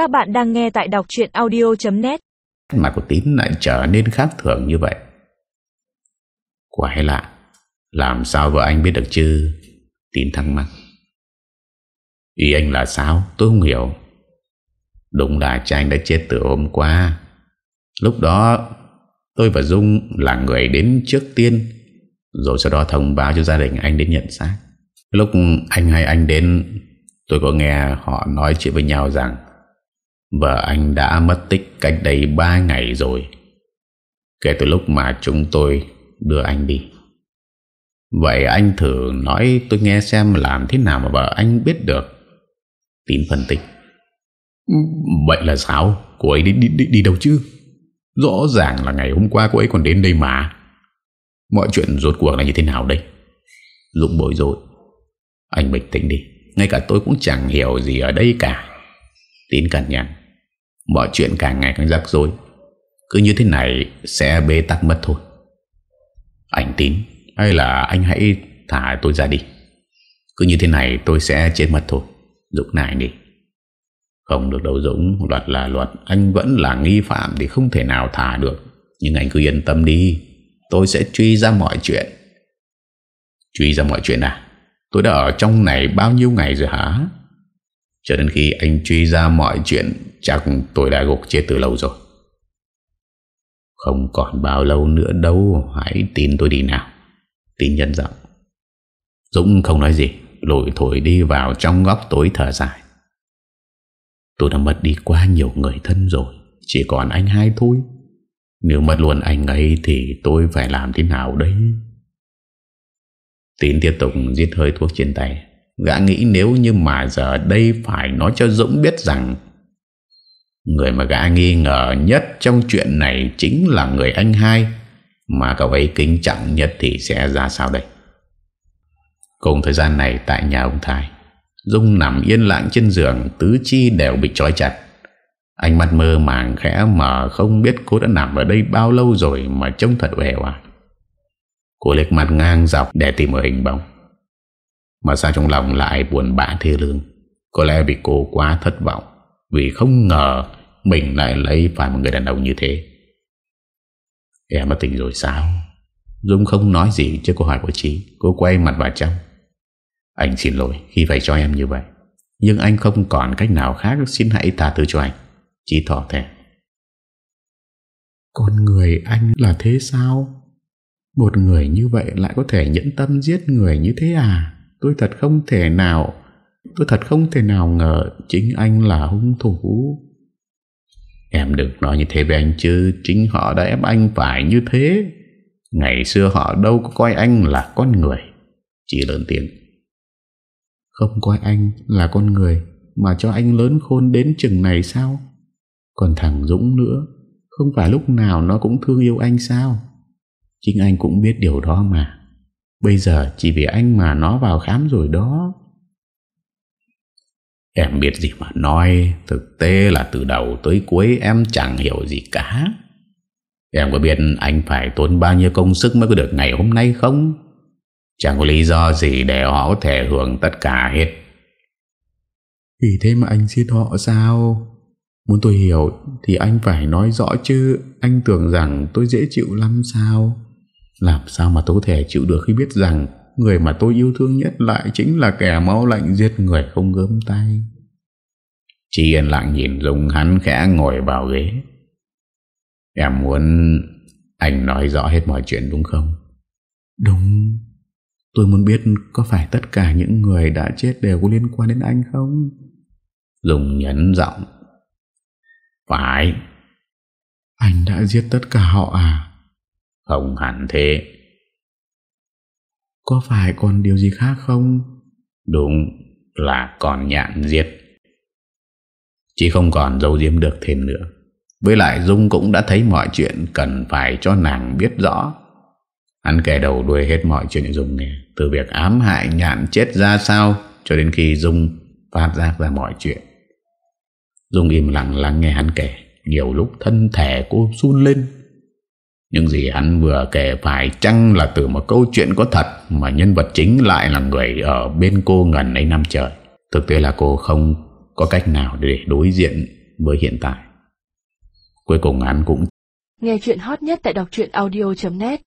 Các bạn đang nghe tại đọc chuyện audio.net Mặt của Tín lại trở nên khác thường như vậy. Quái lạ, Làm sao vợ anh biết được chứ? Tín thắc mắc. Ý anh là sao? Tôi không hiểu. Đúng là cha anh đã chết từ hôm qua. Lúc đó, Tôi và Dung là người đến trước tiên, Rồi sau đó thông báo cho gia đình anh đến nhận xác. Lúc anh hay anh đến, Tôi có nghe họ nói chuyện với nhau rằng Vợ anh đã mất tích cách đây 3 ngày rồi. Kể từ lúc mà chúng tôi đưa anh đi. Vậy anh thử nói tôi nghe xem làm thế nào mà vợ anh biết được. Tín phân tích. Vậy là sao? Cô ấy đi, đi, đi, đi đâu chứ? Rõ ràng là ngày hôm qua cô ấy còn đến đây mà. Mọi chuyện rốt cuộc là như thế nào đây? Dũng bối rối. Anh bình tĩnh đi. Ngay cả tôi cũng chẳng hiểu gì ở đây cả. Tín cẩn nhận Mọi chuyện càng ngày càng rắc rối. Cứ như thế này sẽ bế tắc mất thôi. Anh tín, Hay là anh hãy thả tôi ra đi. Cứ như thế này tôi sẽ chết mất thôi. Dũng này đi. Không được đâu Dũng Luật là luật Anh vẫn là nghi phạm thì không thể nào thả được. Nhưng anh cứ yên tâm đi. Tôi sẽ truy ra mọi chuyện. Truy ra mọi chuyện à? Tôi đã ở trong này bao nhiêu ngày rồi hả? Cho đến khi anh truy ra mọi chuyện, Chắc tôi đã gục chết từ lâu rồi. Không còn bao lâu nữa đâu, Hãy tin tôi đi nào. Tin nhân giọng. Dũng không nói gì, Lội thổi đi vào trong góc tối thở dài. Tôi đã mất đi quá nhiều người thân rồi, Chỉ còn anh hai thôi. Nếu mất luôn anh ấy Thì tôi phải làm thế nào đấy? Tín tiếp tục giết hơi thuốc trên tay. Gã nghĩ nếu như mà giờ đây Phải nói cho Dũng biết rằng, Người mà gã nghi ngờ nhất Trong chuyện này Chính là người anh hai, Mà cậu ấy kính trọng nhất Thì sẽ ra sao đây? Cùng thời gian này tại nhà ông Thái, Dung nằm yên lặng trên giường, Tứ chi đều bị trói chặt. Ánh mắt mơ màng khẽ mở Không biết cô đã nằm ở đây bao lâu rồi Mà trông thật vẻ à Cô liếc mặt ngang dọc để tìm ở hình bóng. Mà sao trong lòng lại buồn bã thê lương? Có lẽ vì cô quá thất vọng, Vì không ngờ Mình lại lấy phải một người đàn ông như thế. Em đã tỉnh rồi sao? Dung không nói gì trước câu hỏi của chị. Cô quay mặt vào trong. Anh xin lỗi, khi phải cho em như vậy. Nhưng anh không còn cách nào khác, Xin hãy tha thứ cho anh. Chị thỏ thẻ. Con người anh là thế sao? Một người như vậy lại có thể nhẫn tâm giết người như thế à? Tôi thật không thể nào, Tôi thật không thể nào ngờ Chính anh là hung thủ. Em đừng nói như thế với anh chứ, Chính họ đã ép anh phải như thế. Ngày xưa họ đâu có coi anh là con người, Chỉ lớn tiếng. Không coi anh là con người Mà cho anh lớn khôn đến chừng này sao? Còn thằng Dũng nữa, Không phải lúc nào nó cũng thương yêu anh sao? Chính anh cũng biết điều đó mà. Bây giờ chỉ vì anh mà nó vào khám rồi đó Em biết gì mà nói, Thực tế là từ đầu tới cuối em chẳng hiểu gì cả Em có biết anh phải tốn bao nhiêu công sức mới có được ngày hôm nay không? Chẳng có lý do gì để họ có thể hưởng tất cả hết Vì thế mà anh giết họ sao? Muốn tôi hiểu thì anh phải nói rõ chứ Anh tưởng rằng tôi dễ chịu lắm sao? Làm sao mà tôi có thể chịu được khi biết rằng Người mà tôi yêu thương nhất lại chính là kẻ máu lạnh giết người không gớm tay Chị yên lặng nhìn Dung hắn khẽ ngồi vào ghế Em muốn anh nói rõ hết mọi chuyện đúng không? Đúng Tôi muốn biết có phải tất cả những người đã chết đều có liên quan đến anh không? Dung nhấn giọng Phải Anh đã giết tất cả họ à? Không hẳn thế. Có phải còn điều gì khác không? Đúng là còn nhạn giết Chỉ không còn dấu diếm được thêm nữa. Với lại Dung cũng đã thấy mọi chuyện Cần phải cho nàng biết rõ. Hắn kể đầu đuôi hết mọi chuyện Dung nghe. Từ việc ám hại nhạn chết ra sao Cho đến khi Dung phát giác ra mọi chuyện. Dung im lặng lắng nghe hắn kể. Nhiều lúc thân thể cô run lên những gì hắn vừa kể phải chăng là từ một câu chuyện có thật Mà nhân vật chính lại là người ở bên cô ngần ấy năm trời Thực tế là cô không có cách nào để đối diện với hiện tại. Cuối cùng hắn cũng Nghe chuyện hot nhất tại đọc audio.net